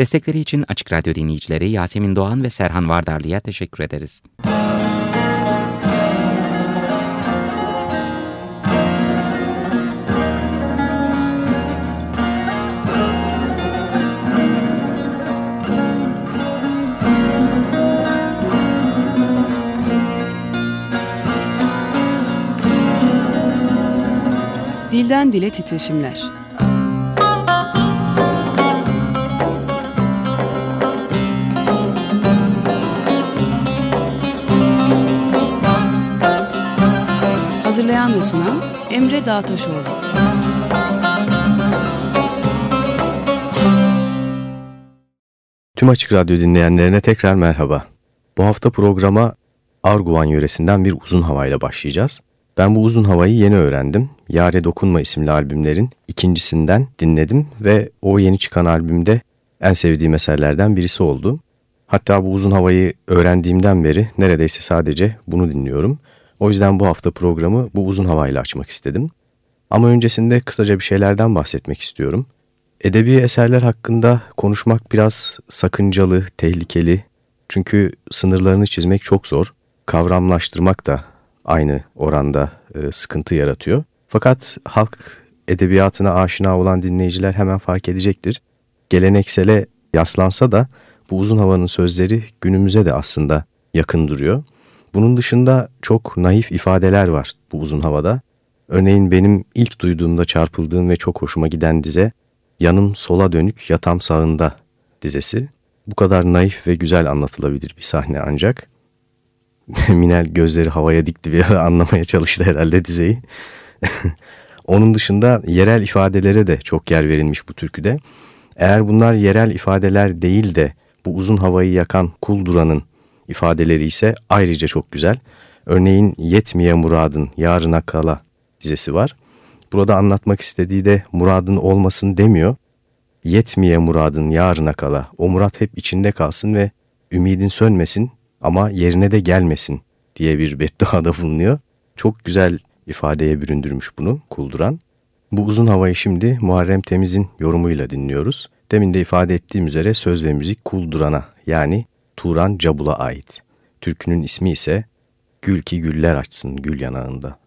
Destekleri için Açık Radyo dinleyicileri Yasemin Doğan ve Serhan Vardarlı'ya teşekkür ederiz. Dilden Dile Titreşimler Hazırlayan ve sunan Emre Dağtaşoğlu. Tüm Açık Radyo dinleyenlerine tekrar merhaba. Bu hafta programa Arguvan yöresinden bir uzun havayla başlayacağız. Ben bu uzun havayı yeni öğrendim. Yare Dokunma isimli albümlerin ikincisinden dinledim ve o yeni çıkan albümde en sevdiğim eserlerden birisi oldu. Hatta bu uzun havayı öğrendiğimden beri neredeyse sadece bunu dinliyorum. O yüzden bu hafta programı bu uzun havayla açmak istedim. Ama öncesinde kısaca bir şeylerden bahsetmek istiyorum. Edebi eserler hakkında konuşmak biraz sakıncalı, tehlikeli. Çünkü sınırlarını çizmek çok zor. Kavramlaştırmak da aynı oranda e, sıkıntı yaratıyor. Fakat halk edebiyatına aşina olan dinleyiciler hemen fark edecektir. Geleneksele yaslansa da bu uzun havanın sözleri günümüze de aslında yakın duruyor. Bunun dışında çok naif ifadeler var bu uzun havada. Örneğin benim ilk duyduğumda çarpıldığım ve çok hoşuma giden dize Yanım sola dönük yatam sağında dizesi. Bu kadar naif ve güzel anlatılabilir bir sahne ancak. Minel gözleri havaya dikti bir ara anlamaya çalıştı herhalde dizeyi. Onun dışında yerel ifadelere de çok yer verilmiş bu türküde. Eğer bunlar yerel ifadeler değil de bu uzun havayı yakan kul duranın ifadeleri ise ayrıca çok güzel. Örneğin Yetmiye Muradın Yarına Kala dizesi var. Burada anlatmak istediği de muradın olmasın demiyor. Yetmiye muradın yarına kala. O murat hep içinde kalsın ve ümidin sönmesin ama yerine de gelmesin diye bir bedduada bulunuyor. Çok güzel ifadeye büründürmüş bunu Kulduran. Bu uzun havayı şimdi Muharrem Temiz'in yorumuyla dinliyoruz. Demin de ifade ettiğim üzere söz ve müzik Kulduran'a yani Turan Cabul'a ait. Türkünün ismi ise Gül ki güller açsın gül yanağında.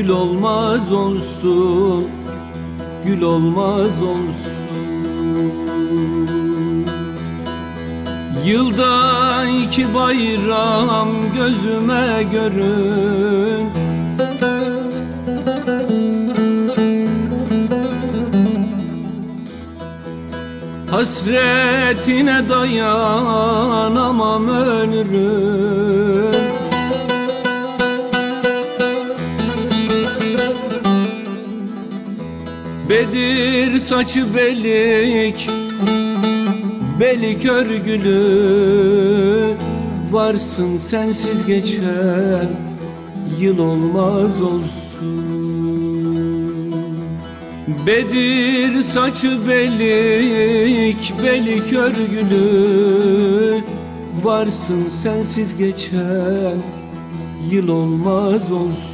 Gül olmaz olsun Gül olmaz olsun. Yılda iki bayram gözüme görün. Hasretine dayanamam ölürüm Bedir saçı belik Belik örgülü. Varsın sensiz geçen Yıl olmaz olsun. Bedir saçı belik Belik örgülü. Varsın sensiz geçen Yıl olmaz olsun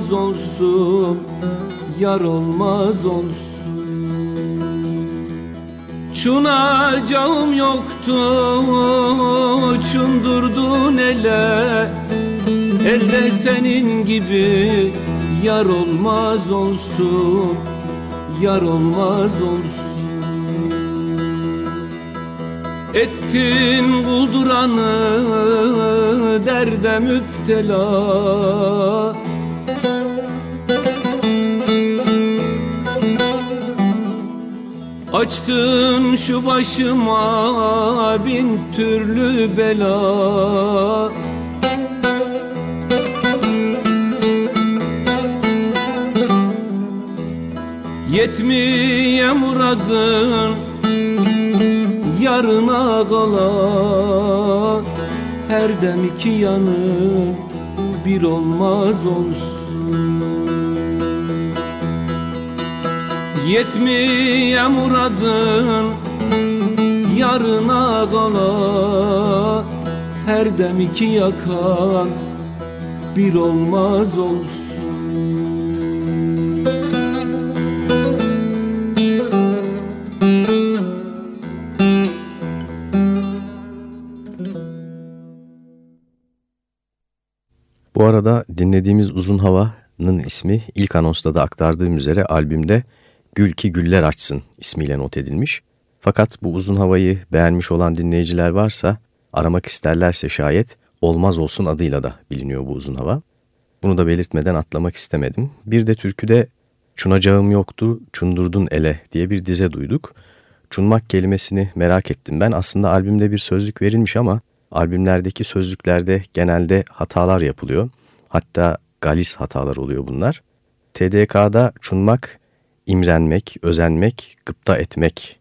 olmaz olsun Yar olmaz olsun. Çunacağım yoktu Çundurdun ele Elde senin gibi Yar olmaz olsun Yar olmaz olsun. Ettin kulduranı derde müptela Açtın şu başıma bin türlü bela. Yetmiye muradın yarına kala. Her dem iki yanı bir olmaz olsun Yetmiye muradın yarına kala. Her dem iki yakan bir olmaz olsun. Bu arada dinlediğimiz Uzun Hava'nın ismi ilk anonsta da aktardığım üzere albümde Gül ki Güller Açsın ismiyle not edilmiş. Fakat bu uzun havayı beğenmiş olan dinleyiciler varsa aramak isterlerse şayet Olmaz Olsun adıyla da biliniyor bu uzun hava. Bunu da belirtmeden atlamak istemedim. Bir de türküde Çunacağım yoktu, çundurdun ele diye bir dize duyduk. Çunmak kelimesini merak ettim ben. Aslında albümde bir sözlük verilmiş ama albümlerdeki sözlüklerde genelde hatalar yapılıyor. Hatta galis hatalar oluyor bunlar. TDK'da çunmak, imrenmek, özenmek, gıpta etmek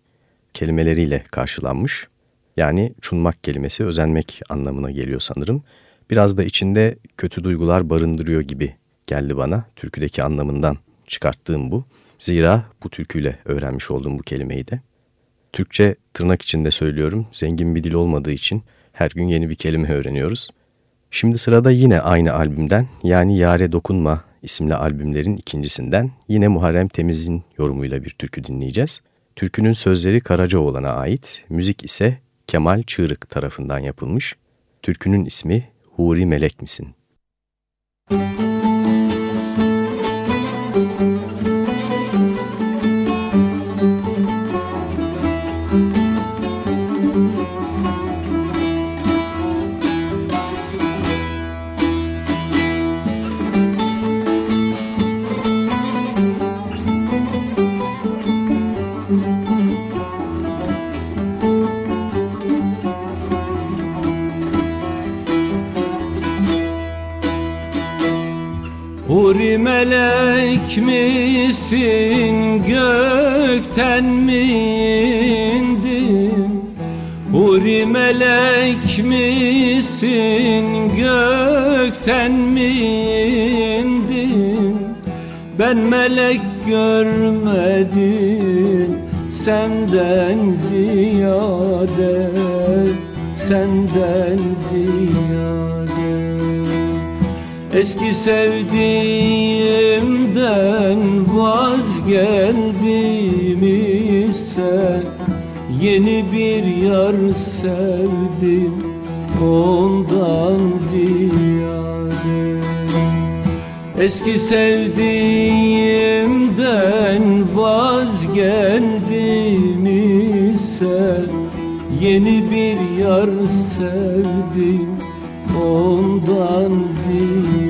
kelimeleriyle karşılanmış. Yani çunmak kelimesi özenmek anlamına geliyor sanırım. Biraz da içinde kötü duygular barındırıyor gibi geldi bana. Türküdeki anlamından çıkarttığım bu. Zira bu türküyle öğrenmiş olduğum bu kelimeyi de. Türkçe tırnak içinde söylüyorum. Zengin bir dil olmadığı için her gün yeni bir kelime öğreniyoruz. Şimdi sırada yine aynı albümden yani Yare Dokunma isimli albümlerin ikincisinden yine Muharrem Temiz'in yorumuyla bir türkü dinleyeceğiz. Türkünün sözleri Karacaoğlan'a ait, müzik ise Kemal Çığırık tarafından yapılmış. Türkünün ismi Huri Melek Misin? Müzik melek misin gökten mi indin? Huri melek misin gökten mi indin? Ben melek görmedim senden ziyade Senden ziyade Eski sevdiğimden vazgeldim ise Yeni bir yar sevdim ondan ziyade. Eski sevdiğimden vazgeldim ise Yeni bir yar sevdim ondan ziyade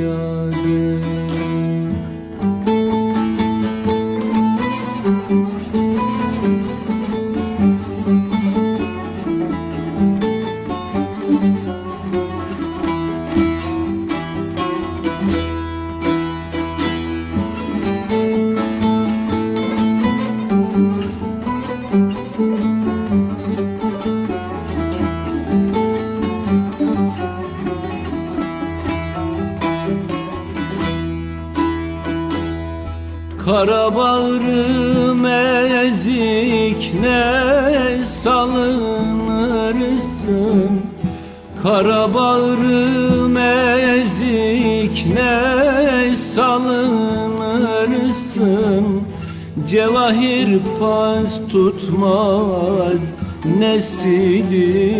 bağrım ezik ne salınırsın? Kara bağrım ezik ne salınırsın? Cevahir pas tutmaz ne silinirsin?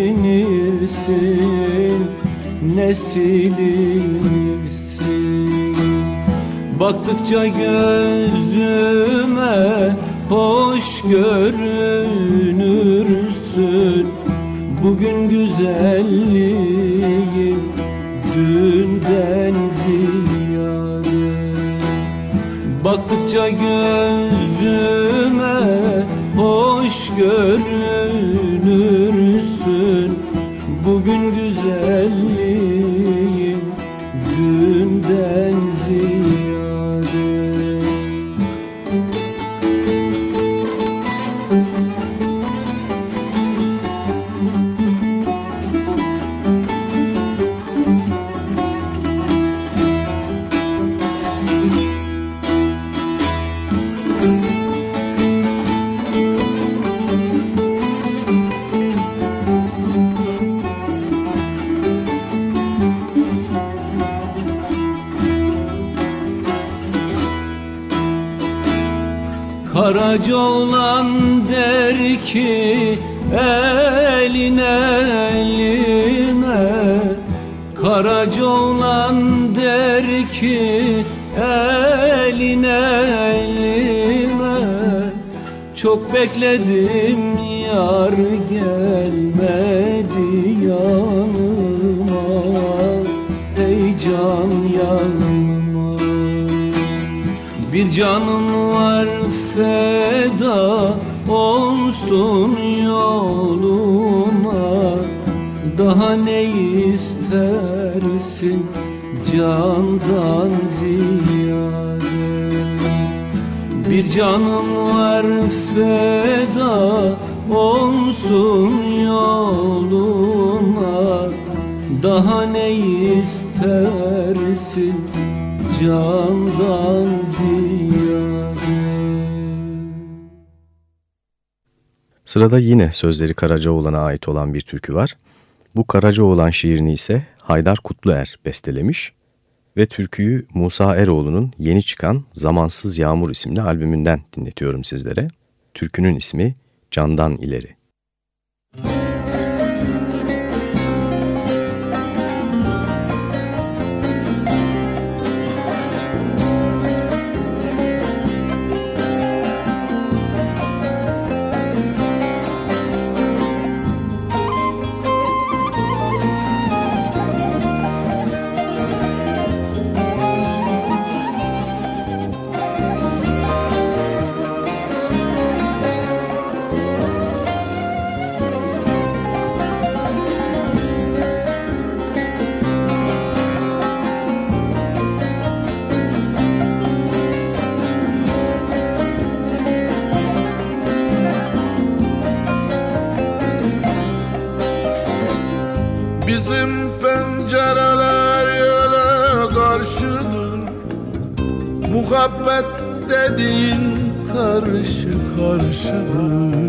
Ne silinirsin Baktıkça gözüme hoş görünürsün. Bugün güzelliğin dünden ziyade. Baktıkça gözüme hoş görünürsün bekledim yar gelmedi yanıma. Ey can yanıma. Bir canım var feda olsun yoluma. Daha ne istersin candan ziyade? Bir canım var feda olsun yoluma Daha ne istersin candan ziyade Sırada yine sözleri Karacaoğlan'a ait olan bir türkü var. Bu Karacaoğlan şiirini ise Haydar Kutluer bestelemiş ve türküyü Musa Eroğlu'nun yeni çıkan Zamansız Yağmur isimli albümünden dinletiyorum sizlere. Türkünün ismi Candan İleri. Karşıdır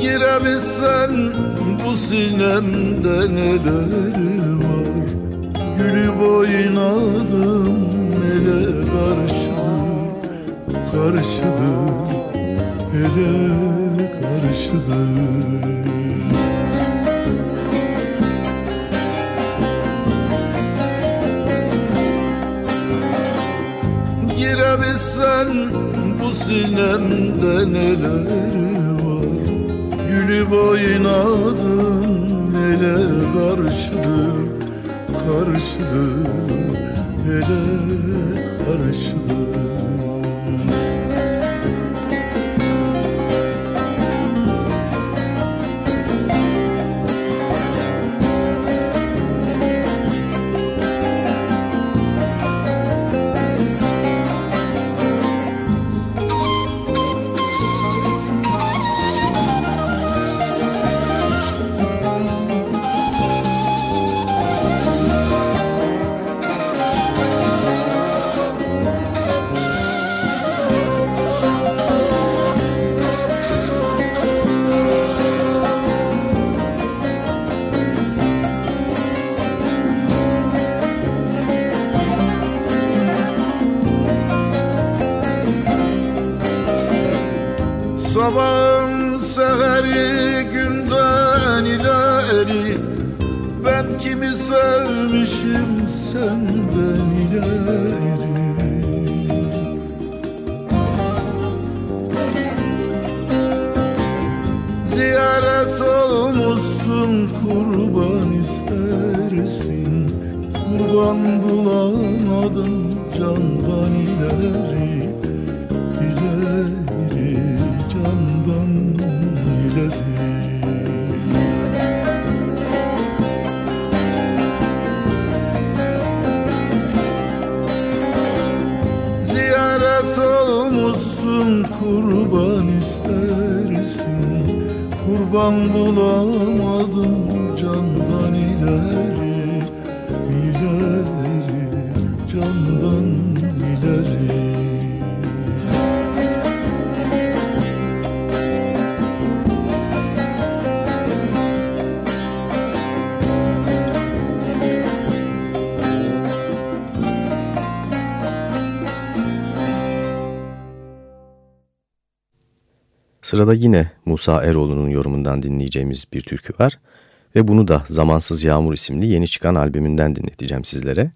Girebilsen bu sinemde neler var. Gülüp oynadım ele karşıdır Karşıdır ele karşıdır Girebilsen bu sinemde neler var? Gülüp oynadın ele karşıdır Karşıdır ele karşıdır senden Ziyaret olmuşsun kurban istersin. Kurban bulamadım candan ileri ileri candan ileri Sırada yine Musa Eroğlu'nun yorumundan dinleyeceğimiz bir türkü var ve bunu da Zamansız Yağmur isimli yeni çıkan albümünden dinleteceğim sizlere.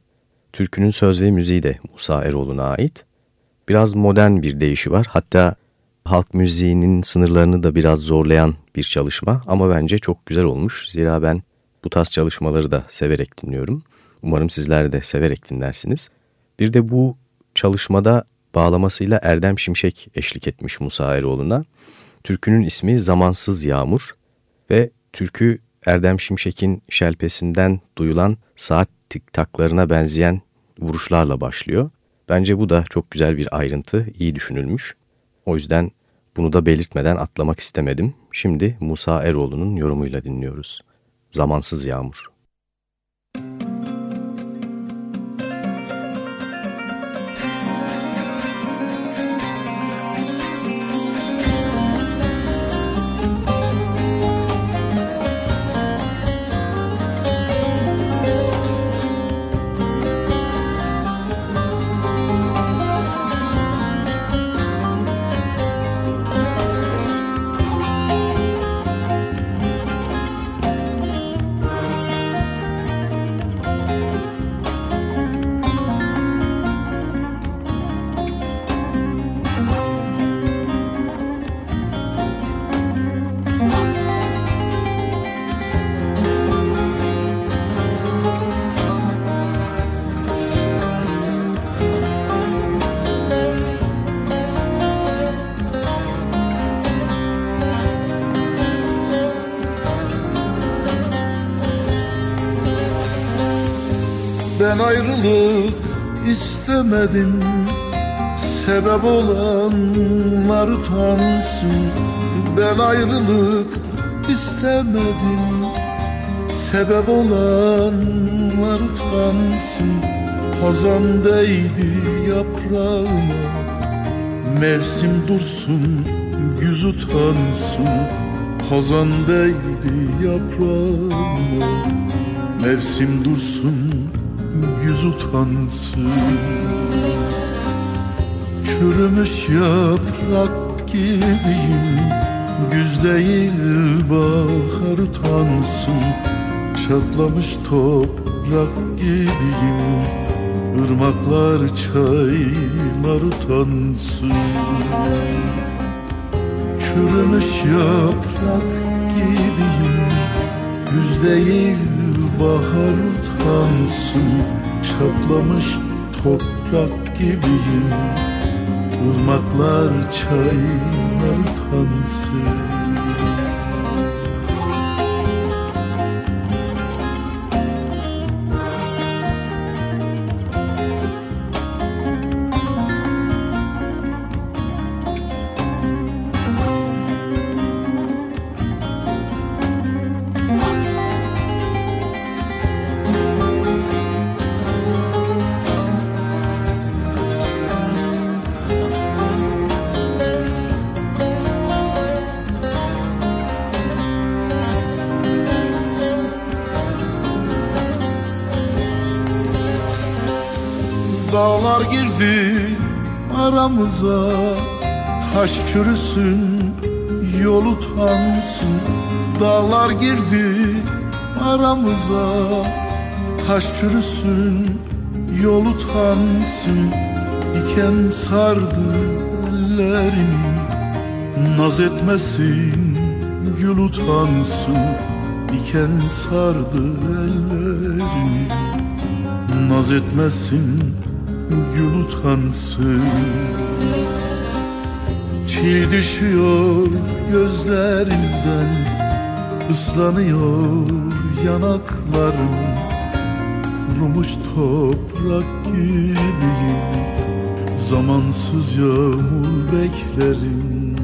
Türkünün söz ve müziği de Musa Eroğlu'na ait. Biraz modern bir deyişi var hatta halk müziğinin sınırlarını da biraz zorlayan bir çalışma ama bence çok güzel olmuş. Zira ben bu tarz çalışmaları da severek dinliyorum. Umarım sizler de severek dinlersiniz. Bir de bu çalışmada bağlamasıyla Erdem Şimşek eşlik etmiş Musa Eroğlu'na. Türkünün ismi Zamansız Yağmur ve türkü Erdem Şimşek'in şelpesinden duyulan saat tiktaklarına benzeyen vuruşlarla başlıyor. Bence bu da çok güzel bir ayrıntı, iyi düşünülmüş. O yüzden bunu da belirtmeden atlamak istemedim. Şimdi Musa Eroğlu'nun yorumuyla dinliyoruz. Zamansız Yağmur. Ben ayrılık istemedim. Sebep olanlar utansın. Ben ayrılık istemedim. Sebep olanlar utansın. Hazan değdi yaprağıma. Mevsim dursun güz utansın. Hazan değdi yaprağıma. Mevsim dursun yüz utansın. Çürümüş yaprak gibiyim. Güz değil bahar utansın. Çatlamış toprak gibiyim. Irmaklar çaylar utansın. Çürümüş yaprak gibiyim. Güz değil bahar utansın Çatlamış toprak gibiyim. Irmaklar çaylar utansın Dağlar girdi aramıza Taş çürüsün yol utansın. Dağlar girdi aramıza Taş çürüsün yol utansın. Diken sardı ellerini Naz etmesin gül utansın. Diken sardı ellerini Naz etmesin gül utansın Çiğ düşüyor gözlerimden ıslanıyor yanaklarım Kurumuş toprak gibiyim Zamansız yağmur beklerim.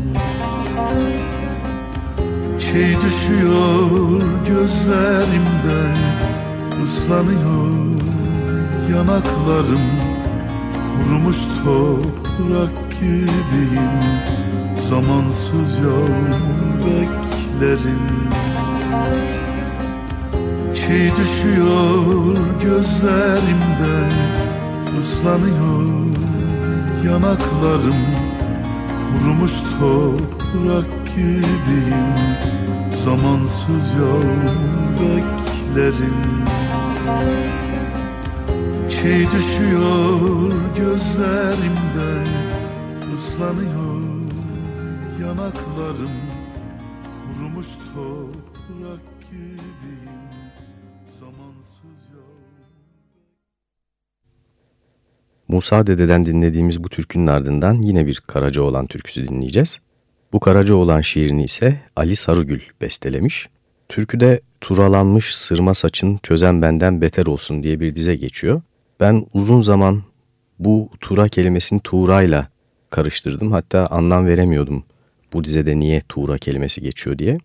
Çiğ düşüyor gözlerimden ıslanıyor yanaklarım Kurumuş toprak gibiyim. Zamansız yağmur beklerim. Çiğ düşüyor gözlerimden. Islanıyor yanaklarım. Kurumuş toprak gibiyim. Zamansız yağmur beklerim Çiğ düşüyor gözlerimden ıslanıyor yanaklarım Kurumuş toprak gibiyim Zamansız Musa Dede'den dinlediğimiz bu türkünün ardından yine bir Karacaoğlan türküsü dinleyeceğiz. Bu Karacaoğlan şiirini ise Ali Sarıgül bestelemiş. Türküde turalanmış sırma saçın çözen benden beter olsun diye bir dize geçiyor. Ben uzun zaman bu tura kelimesini tuğrayla karıştırdım. Hatta anlam veremiyordum bu dizede niye tuğra kelimesi geçiyor diye.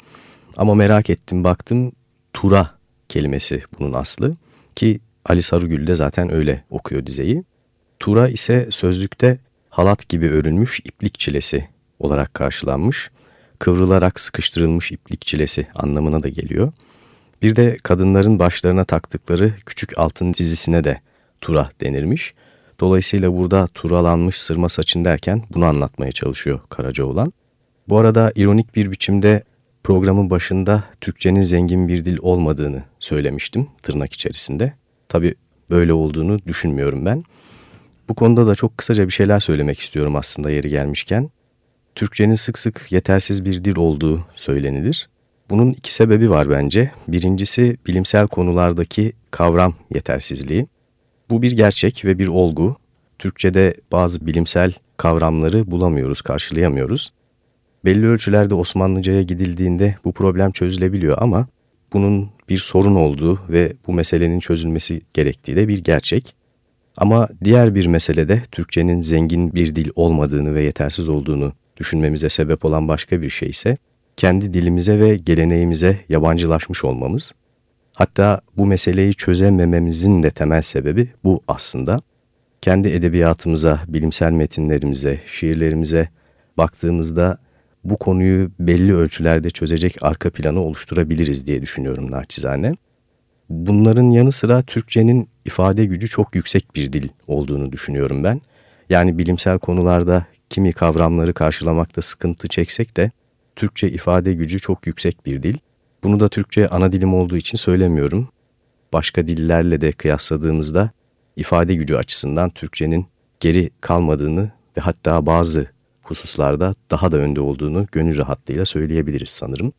Ama merak ettim baktım tura kelimesi bunun aslı ki Ali Sarıgül de zaten öyle okuyor dizeyi. Tura ise sözlükte halat gibi örülmüş iplik çilesi olarak karşılanmış. Kıvrılarak sıkıştırılmış iplik çilesi anlamına da geliyor. Bir de kadınların başlarına taktıkları küçük altın dizisine de tura denirmiş. Dolayısıyla burada turalanmış sırma saçın derken bunu anlatmaya çalışıyor Karacaoğlan. Bu arada ironik bir biçimde programın başında Türkçenin zengin bir dil olmadığını söylemiştim tırnak içerisinde. Tabi böyle olduğunu düşünmüyorum ben. Bu konuda da çok kısaca bir şeyler söylemek istiyorum aslında yeri gelmişken. Türkçenin sık sık yetersiz bir dil olduğu söylenilir. Bunun iki sebebi var bence. Birincisi bilimsel konulardaki kavram yetersizliği. Bu bir gerçek ve bir olgu. Türkçe'de bazı bilimsel kavramları bulamıyoruz, karşılayamıyoruz. Belli ölçülerde Osmanlıca'ya gidildiğinde bu problem çözülebiliyor ama bunun bir sorun olduğu ve bu meselenin çözülmesi gerektiği de bir gerçek. Ama diğer bir meselede Türkçenin zengin bir dil olmadığını ve yetersiz olduğunu düşünmemize sebep olan başka bir şey ise kendi dilimize ve geleneğimize yabancılaşmış olmamız. Hatta bu meseleyi çözemememizin de temel sebebi bu aslında. Kendi edebiyatımıza, bilimsel metinlerimize, şiirlerimize baktığımızda bu konuyu belli ölçülerde çözecek arka planı oluşturabiliriz diye düşünüyorum naçizane. Bunların yanı sıra Türkçenin ifade gücü çok yüksek bir dil olduğunu düşünüyorum ben. Yani bilimsel konularda kimi kavramları karşılamakta sıkıntı çeksek de Türkçe ifade gücü çok yüksek bir dil. Bunu da Türkçe ana dilim olduğu için söylemiyorum. Başka dillerle de kıyasladığımızda ifade gücü açısından Türkçenin geri kalmadığını ve hatta bazı hususlarda daha da önde olduğunu gönül rahatlığıyla söyleyebiliriz sanırım.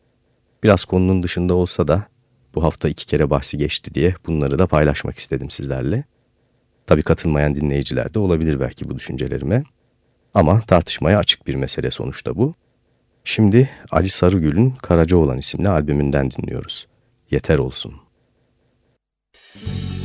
Biraz konunun dışında olsa da bu hafta iki kere bahsi geçti diye bunları da paylaşmak istedim sizlerle. Tabii katılmayan dinleyiciler de olabilir belki bu düşüncelerime. Ama tartışmaya açık bir mesele sonuçta bu. Şimdi Ali Sarıgül'ün Karacaoğlan isimli albümünden dinliyoruz. Yeter olsun. Müzik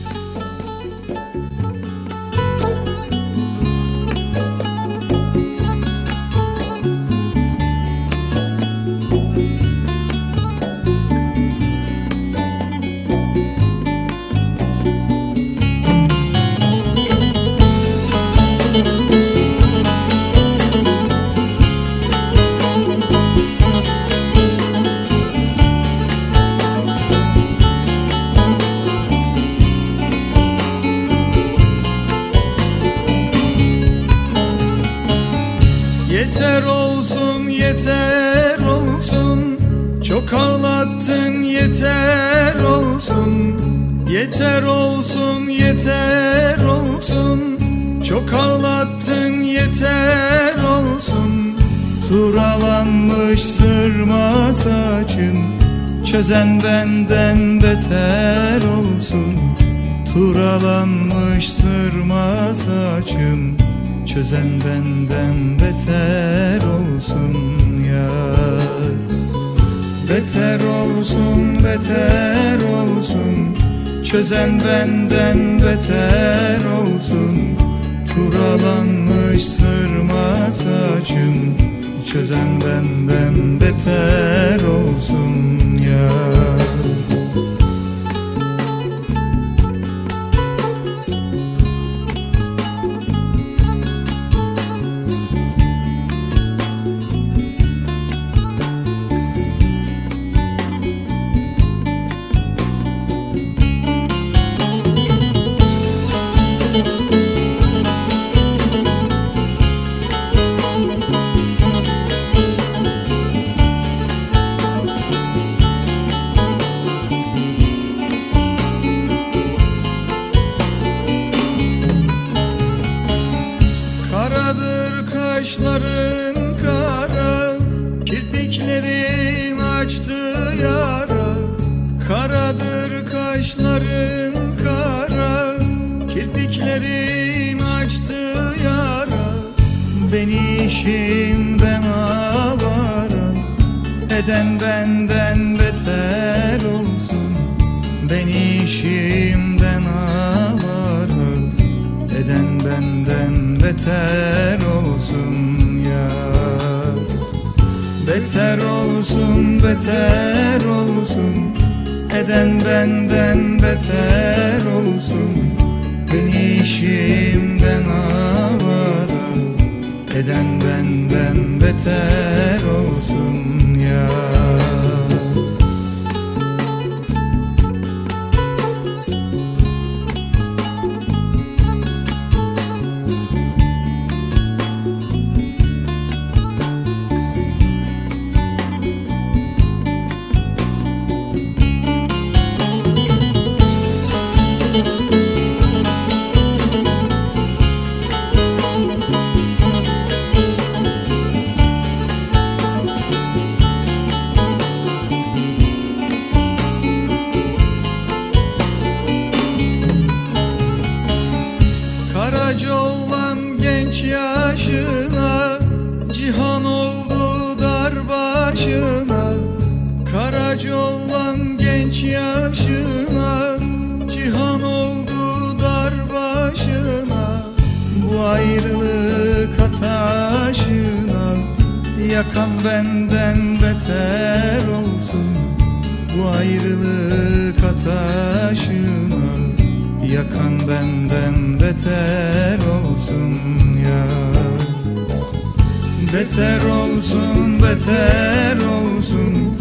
Çözen benden beter olsun. Turalanmış sırma saçın Çözen benden beter olsun ya. Beter olsun beter olsun. Çözen benden beter olsun. Turalanmış sırma saçın Çözen benden beter Kaşların kara, kirpiklerin açtı yara. Beni işimden avara Eden benden beter olsun. Beni işimden avara Eden benden beter olsun ya. Beter olsun, beter olsun. Eden benden beter olsun. Beni işimden avara Eden benden beter olsun ya. Yakan benden beter olsun ya. Beter olsun, beter olsun.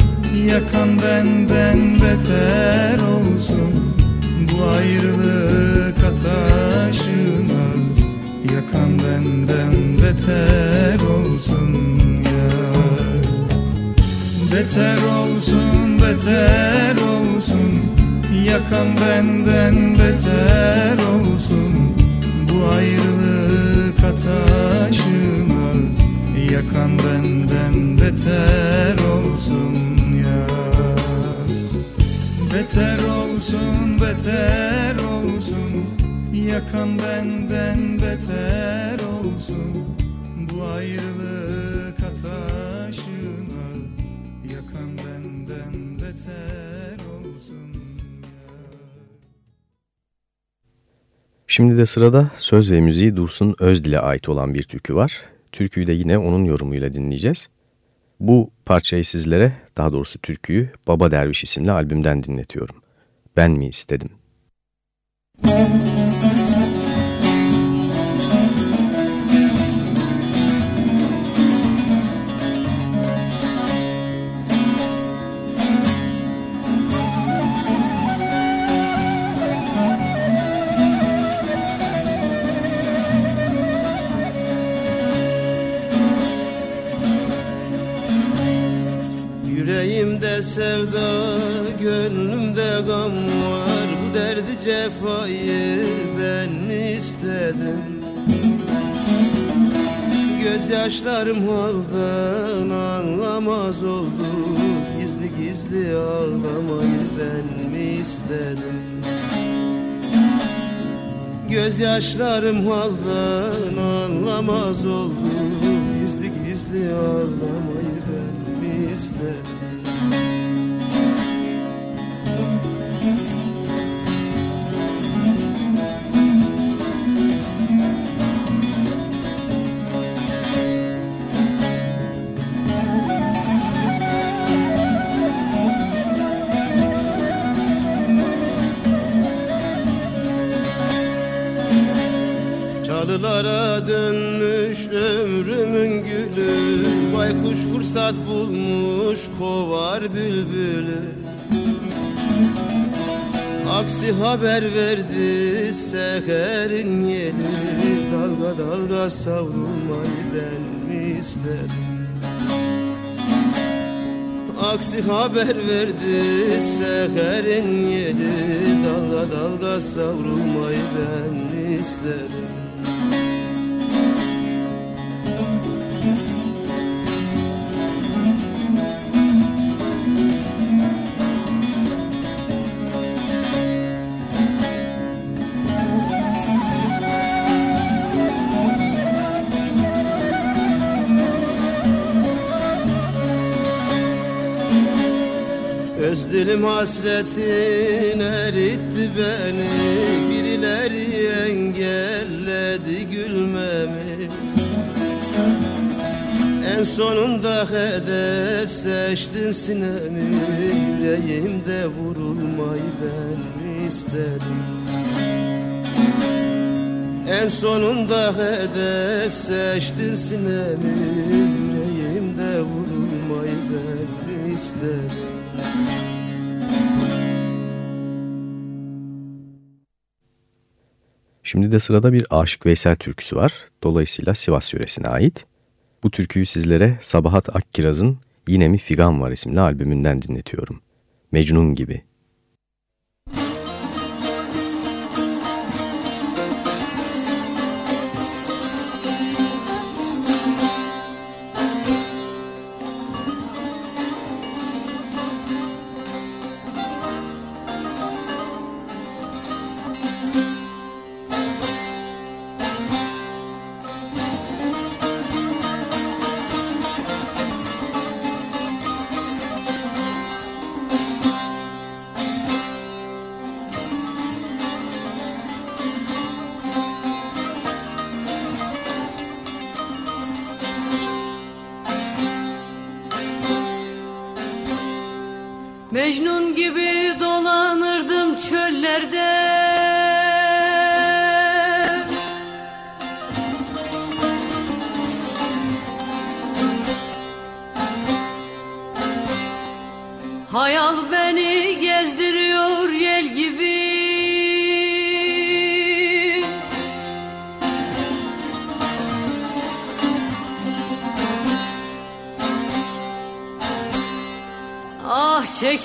Yakan benden beter olsun. Bu ayrılık ataşına. Yakan benden beter olsun ya. Beter olsun, beter olsun Yakan benden beter olsun. Bu ayrılık ataşına Yakan benden beter olsun ya. Beter olsun, beter olsun. Yakan benden beter olsun. Bu ayrılık Şimdi de sırada söz ve müziği Dursun Özdil'e ait olan bir türkü var. Türküyü de yine onun yorumuyla dinleyeceğiz. Bu parçayı sizlere, daha doğrusu türküyü Baba Derviş isimli albümden dinletiyorum. Ben mi istedim? Müzik sevda gönlümde gam var. Bu derdi cefayı ben istedim. Gözyaşlarım haldan anlamaz oldu. Gizli gizli ağlamayı ben mi istedim? Gözyaşlarım haldan anlamaz oldu. Gizli gizli ağlamayı ben mi istedim Çalılara dönmüş ömrümün gülü. Baykuş fırsat bulmuş kovar bülbülü. Aksi haber verdi seherin yeli. Dalga dalga savrulmayı ben mi istedim. Aksi haber verdi seherin yeli. Dalga dalga savrulmayı ben mi Dilim hasretin eritti beni. Birileri engelledi gülmemi. En sonunda hedef seçtin sinemi. Yüreğimde vurulmayı ben istedim. En sonunda hedef seçtin sinemi. Yüreğimde vurulmayı ben istedim Şimdi de sırada bir Aşık Veysel türküsü var. Dolayısıyla Sivas yöresine ait. Bu türküyü sizlere Sabahat Akkiraz'ın Yine mi Figan var isimli albümünden dinletiyorum. Mecnun gibi.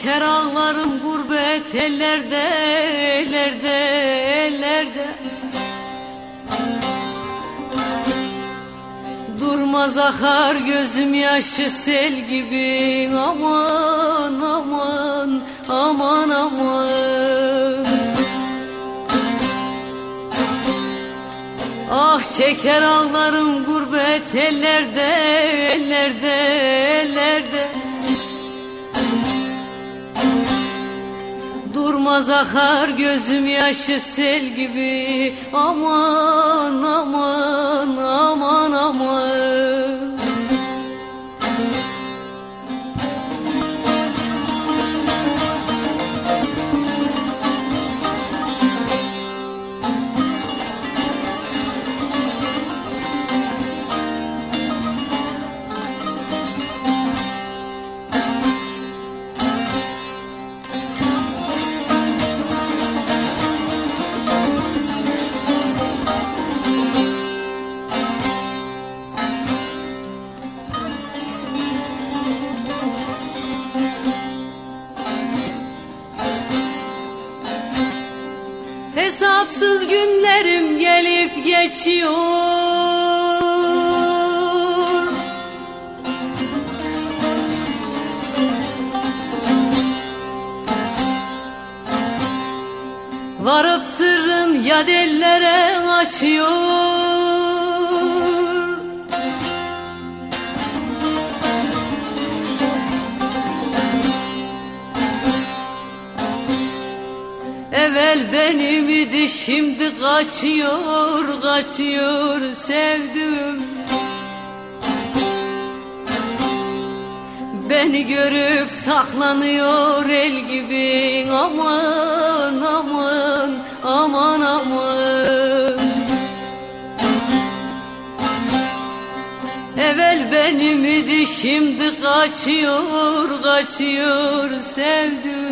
Çeker ağlarım gurbet ellerde, ellerde, ellerde. Durmaz akar gözüm yaşı sel gibi. Aman aman aman aman. Ah çeker ağlarım gurbet ellerde, ellerde, ellerde Durmaz akar gözüm yaşı sel gibi. Aman aman aman aman geçiyor. Varıp sırrın ya dellere açıyor Evvel benim idi şimdi kaçıyor kaçıyor sevdim. Beni görüp saklanıyor el gibi aman aman aman aman. Evvel benim idi şimdi kaçıyor kaçıyor sevdim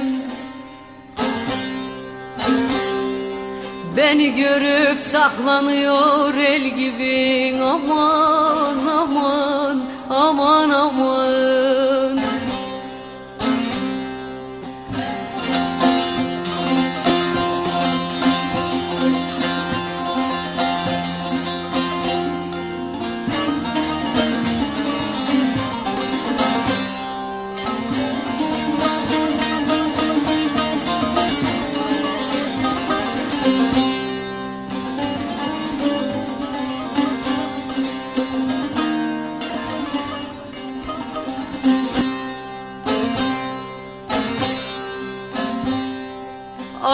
Beni görüp saklanıyor el gibi aman aman aman aman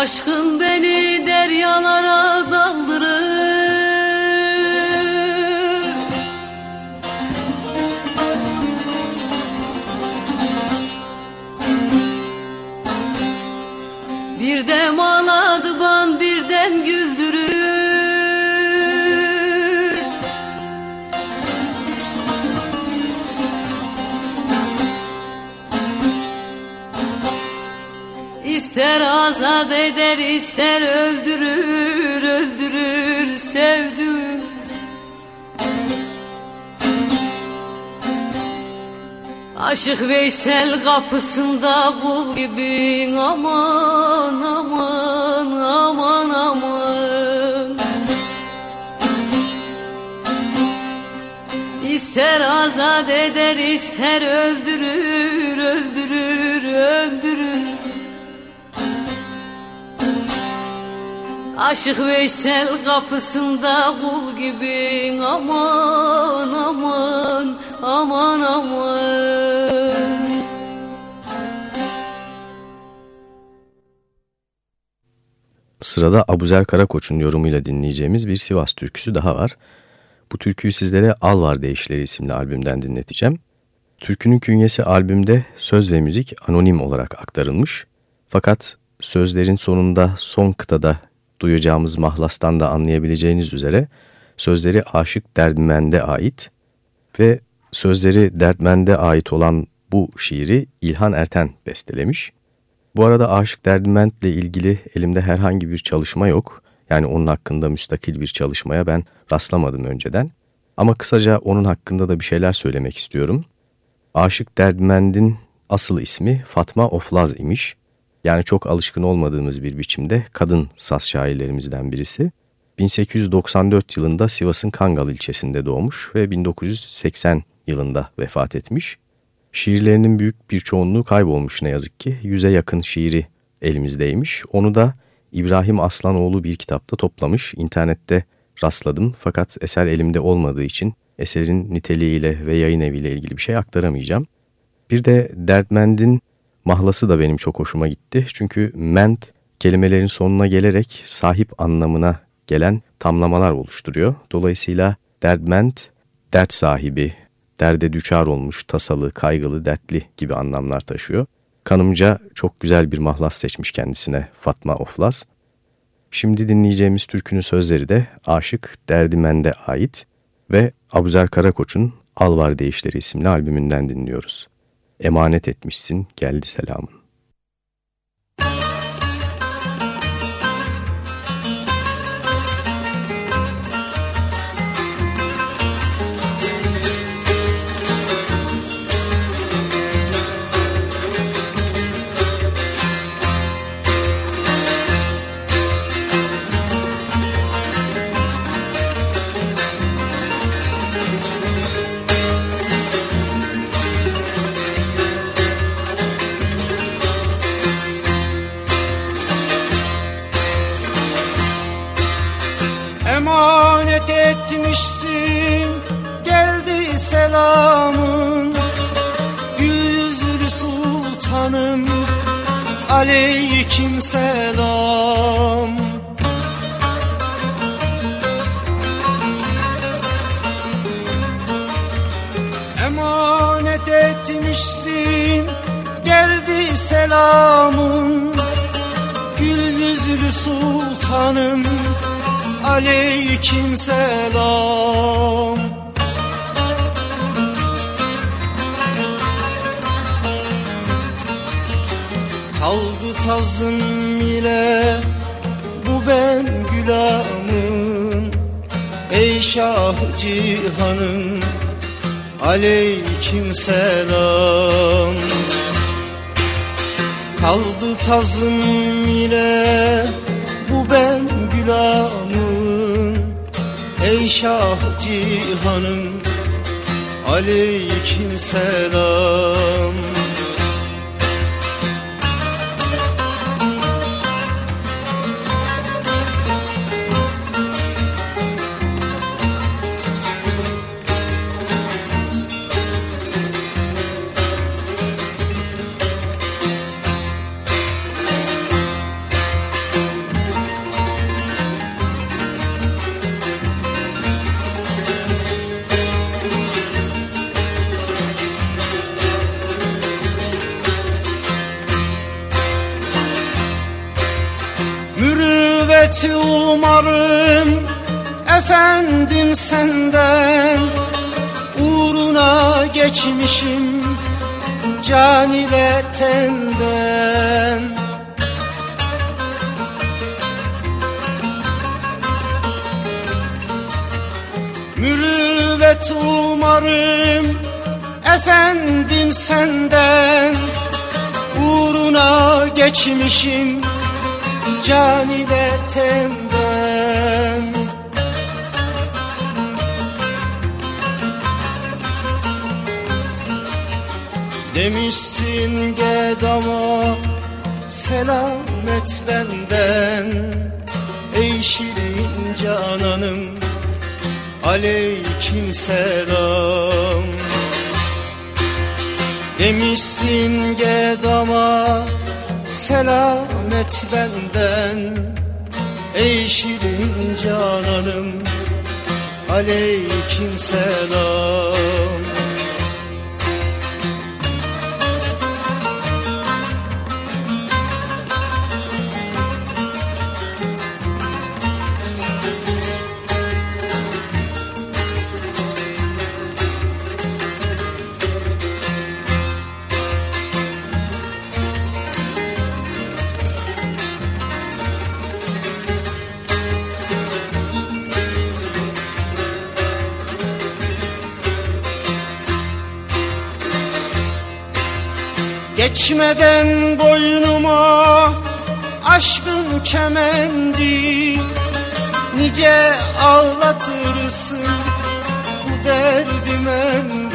Aşkın beni deryalara daldırır azat eder ister öldürür öldürür sevdim. Aşık Veysel kapısında kul gibi aman aman aman aman. İster azat eder ister öldürür öldürür öldürür Aşık Veysel kapısında kul gibi aman aman aman aman Sırada Abuzer Karakoç'un yorumuyla dinleyeceğimiz bir Sivas türküsü daha var. Bu türküyü sizlere Al Var Değişleri isimli albümden dinleteceğim. Türkünün künyesi albümde söz ve müzik anonim olarak aktarılmış. Fakat sözlerin sonunda son kıtada duyacağımız mahlastan da anlayabileceğiniz üzere sözleri Aşık Derdmen'de ait ve sözleri Derdmen'de ait olan bu şiiri İlhan Erten bestelemiş. Bu arada Aşık Derdment ile ilgili elimde herhangi bir çalışma yok. Yani onun hakkında müstakil bir çalışmaya ben rastlamadım önceden. Ama kısaca onun hakkında da bir şeyler söylemek istiyorum. Aşık Derdmend'in asıl ismi Fatma Oflaz imiş. Yani çok alışkın olmadığımız bir biçimde kadın saz şairlerimizden birisi. 1894 yılında Sivas'ın Kangal ilçesinde doğmuş ve 1980 yılında vefat etmiş. Şiirlerinin büyük bir çoğunluğu kaybolmuş ne yazık ki. Yüze yakın şiiri elimizdeymiş. Onu da İbrahim Aslanoğlu bir kitapta toplamış. İnternette rastladım fakat eser elimde olmadığı için eserin niteliğiyle ve yayın eviyle ilgili bir şey aktaramayacağım. Bir de Dertmend'in mahlası da benim çok hoşuma gitti. Çünkü ment kelimelerin sonuna gelerek sahip anlamına gelen tamlamalar oluşturuyor. Dolayısıyla Derdment, dert sahibi, derde düçar olmuş, tasalı, kaygılı, dertli gibi anlamlar taşıyor. Kanımca çok güzel bir mahlas seçmiş kendisine Fatma Oflas. Şimdi dinleyeceğimiz türkünün sözleri de Aşık Derdimen'de ait ve Abuzer Karakoç'un Alvar Değişleri isimli albümünden dinliyoruz. Emanet etmişsin geldi selamın. Aleyküm selam Emanet etmişsin Geldi selamın. Gül sultanım Aleyküm selam Kaldı tazım ile bu ben gülamın Ey şah cihanım aleyküm selam. Kaldı tazım ile bu ben gülamın Ey şah cihanım aleyküm selam umarım efendim senden Uğruna geçmişim can ile tenden. Mürüvvet umarım efendim senden Uğruna geçmişim can ile temden Demişsin gedama selamet benden. Ey şirin cananım aleyküm selam. Demişsin gedama selamet benden. Ey şirin cananım aleyküm selam Geçmeden boynuma aşkın kemendi. Nice ağlatırsın bu derdimendi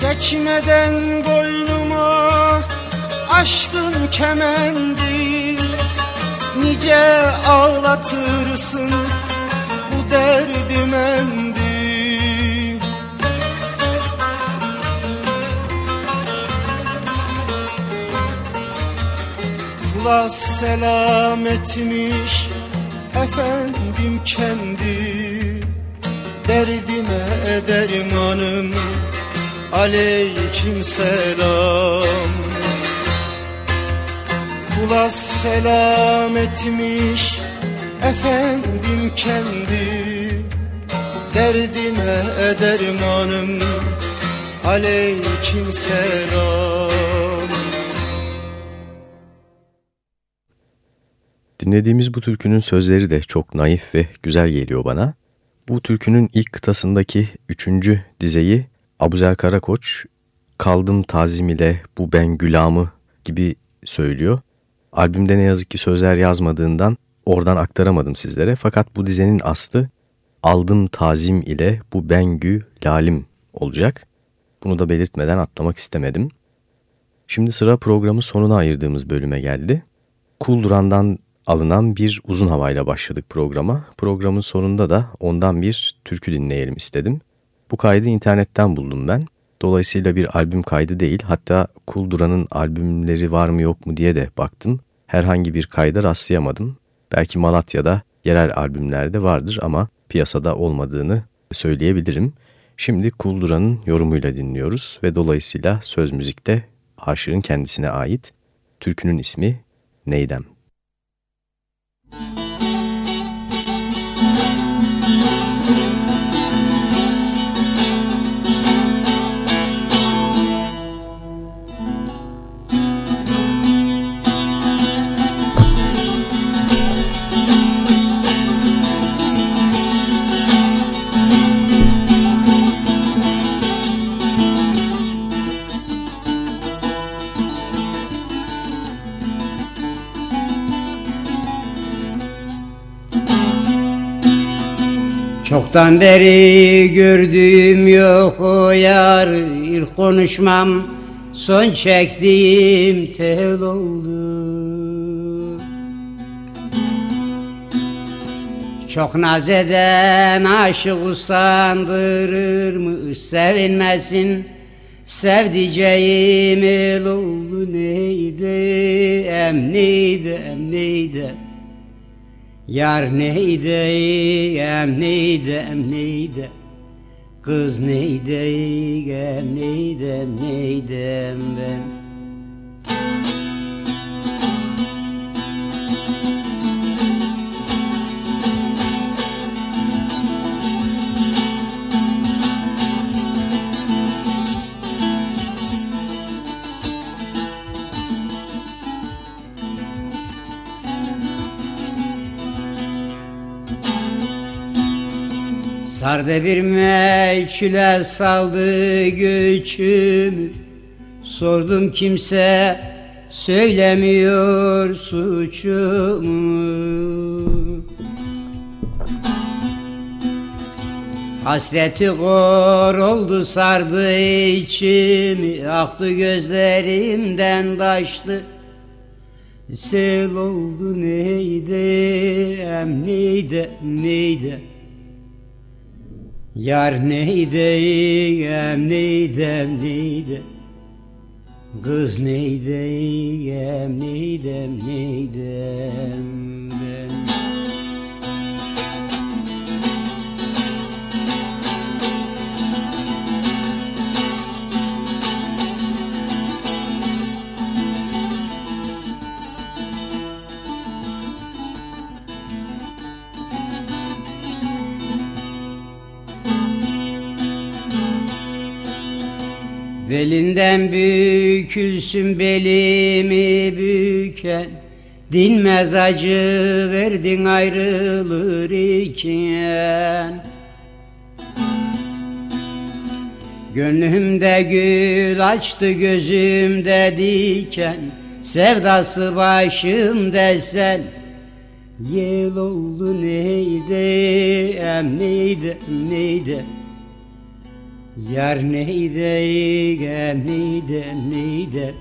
Geçmeden boynuma aşkın kemendi. Nice ağlatırsın derdimendi Kula selam etmiş efendim kendi. Derdime dermanım aleyküm selam. Kula selam etmiş efendim kendi Derdime dermanım aleyküm selam Dinlediğimiz bu türkünün sözleri de çok naif ve güzel geliyor bana. Bu türkünün ilk kıtasındaki üçüncü dizeyi Abuzer Karakoç, Kaldım tazim ile bu ben gülamı gibi söylüyor. Albümde ne yazık ki sözler yazmadığından oradan aktaramadım sizlere. Fakat bu dizenin aslı Aldım tazim ile bu bengü lalim olacak. Bunu da belirtmeden atlamak istemedim. Şimdi sıra programın sonuna ayırdığımız bölüme geldi. Kul Duran'dan alınan bir uzun havayla başladık programa. Programın sonunda da ondan bir türkü dinleyelim istedim. Bu kaydı internetten buldum ben. Dolayısıyla bir albüm kaydı değil. Hatta Kul Duran'ın albümleri var mı yok mu diye de baktım. Herhangi bir kayda rastlayamadım. Belki Malatya'da yerel albümlerde vardır ama piyasada olmadığını söyleyebilirim. Şimdi Kul Duran'ın yorumuyla dinliyoruz ve dolayısıyla söz müzikte aşığın kendisine ait. Türkünün ismi Neydem. Çoktan beri gördüğüm yok o yar ilk konuşmam. Son çektiğim tel oldu. Çok naz eden aşık usandırır mı sevinmesin. Sevdiceğim el oldu neydi em neydi em neydi Yar neydi em neydi em neydi? Kız neydi em neydi em neydim ben Sardı bir meçhule saldı göçümü. Sordum kimse söylemiyor suçumu? Hasreti kor oldu sardı içimi. Aktı gözlerimden taştı. Sel oldu neydi em neydi neydi Yar neydeyim neydem neyde Kız neydeyim neydem neydem Belinden bükülsün belimi büken. Dinmez acı verdin ayrılır iken. Gönlümde gül açtı gözümde diken. Sevdası başımda sen. Yel oldu neydi em neydi neydi Yar neydi em neydi neydi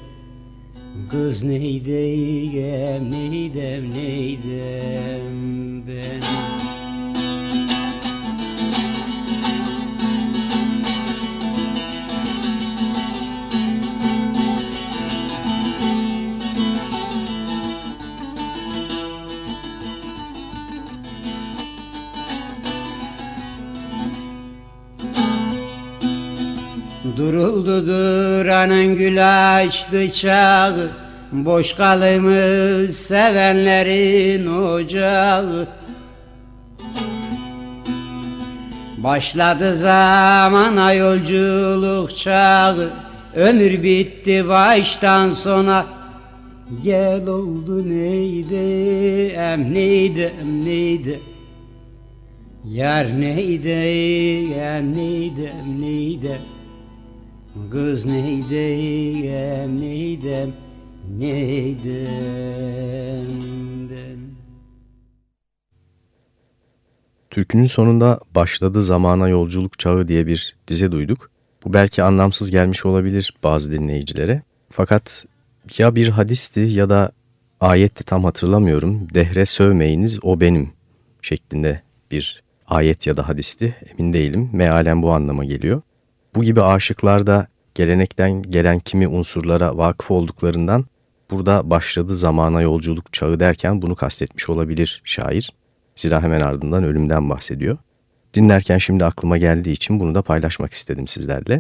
Kız neydem neydem neydem ben Duruldu duranın gül açtı çağı Boş kalımız sevenlerin ocağı. Başladı zamana yolculuk çağı Ömür bitti baştan sona. Gel oldu neydi em neydi em neydi? Yar neydi em neydi em neydi neydi em neydem neydem Türkünün sonunda başladı zamana yolculuk çağı diye bir dize duyduk. Bu belki anlamsız gelmiş olabilir bazı dinleyicilere. Fakat ya bir hadisti ya da ayetti tam hatırlamıyorum. Dehre sövmeyiniz o benim şeklinde bir ayet ya da hadisti emin değilim. Mealen bu anlama geliyor. Bu gibi aşıklarda gelenekten gelen kimi unsurlara vakıf olduklarından burada başladı zamana yolculuk çağı derken bunu kastetmiş olabilir şair. Zira hemen ardından ölümden bahsediyor. Dinlerken şimdi aklıma geldiği için bunu da paylaşmak istedim sizlerle.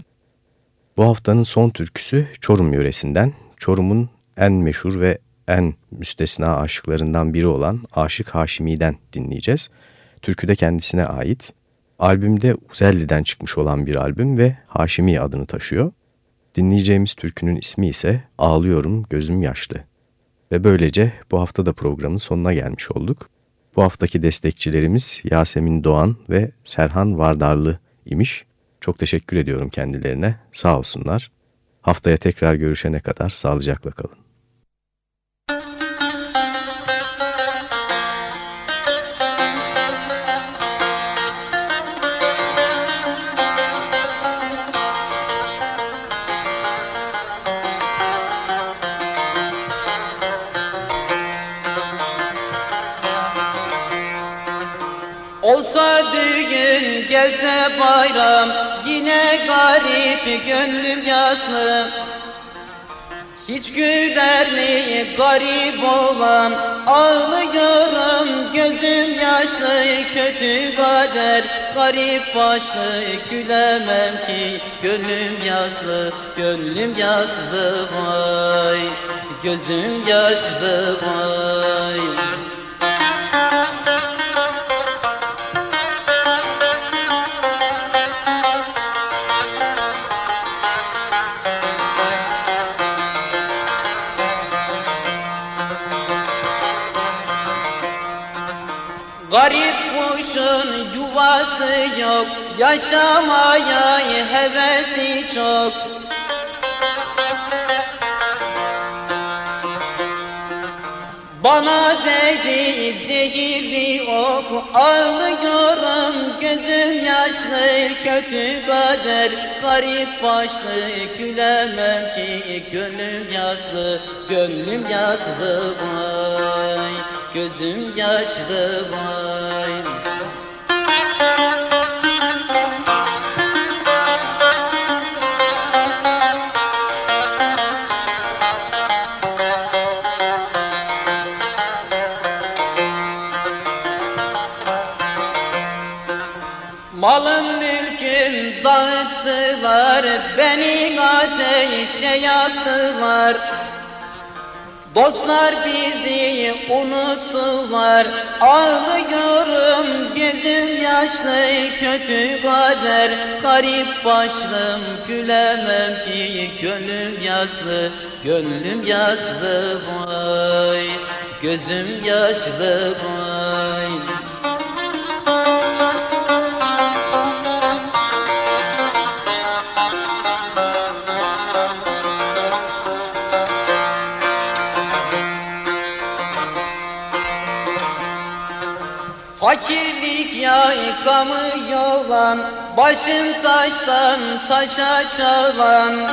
Bu haftanın son türküsü Çorum yöresinden. Çorum'un en meşhur ve en müstesna aşıklarından biri olan Aşık Haşimi'den dinleyeceğiz. Türkü de kendisine ait. Albümde Uzelli'den çıkmış olan bir albüm ve Haşimi adını taşıyor. Dinleyeceğimiz türkünün ismi ise Ağlıyorum Gözüm Yaşlı. Ve böylece bu hafta da programın sonuna gelmiş olduk. Bu haftaki destekçilerimiz Yasemin Doğan ve Serhan Vardarlı imiş. Çok teşekkür ediyorum kendilerine. Sağ olsunlar. Haftaya tekrar görüşene kadar sağlıcakla kalın. Olsa düğün gelse bayram Yine garip gönlüm yaslı. Hiç güler mi garip olan Ağlıyorum gözüm yaşlı. Kötü kader garip başlı Gülemem ki gönlüm yaslı Gönlüm yaslı vay. Gözüm yaşlı vay Yaşamaya hevesi çok. Bana değdi zehirli ok Ağlıyorum. Gözüm yaşlı Kötü kader. Garip başlı Gülemem ki gönlüm yaslı Gönlüm yaslı vay. Gözüm yaşlı vay ateşe yaktılar Dostlar bizi unuttular. Ağlıyorum gözüm yaşlı Kötü kader. Garip başlım Gülemem ki gönlüm yaslı Gönlüm yaslı vay gözüm yaşlı vay Fakirlik yaykamı yolan Başın taştan taşa çalan.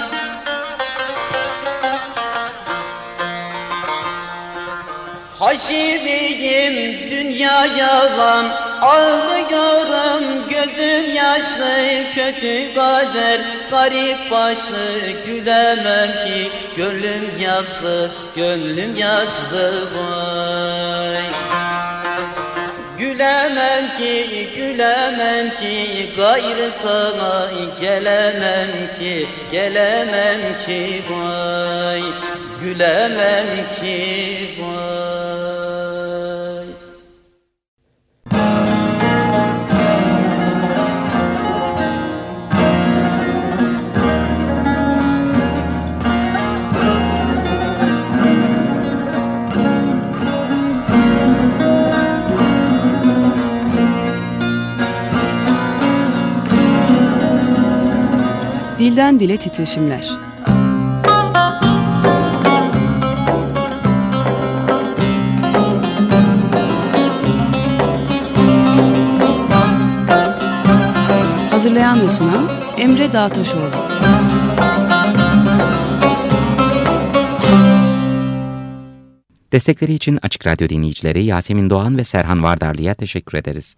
Haşimiyim dünya yalan Ağlıyorum gözüm yaşlı Kötü kader garip başlı Gülemem ki gönlüm yaslı Gönlüm yaslı vay Gülemem ki, gülemem ki Gayrı sana gelemem ki Gelemem ki vay. Gülemem ki vay Dilden dile titreşimler. Hazırlayan ve sunan Emre Dağtaşoğlu. Destekleri için Açık Radyo dinleyicileri Yasemin Doğan ve Serhan Vardarlı'ya teşekkür ederiz.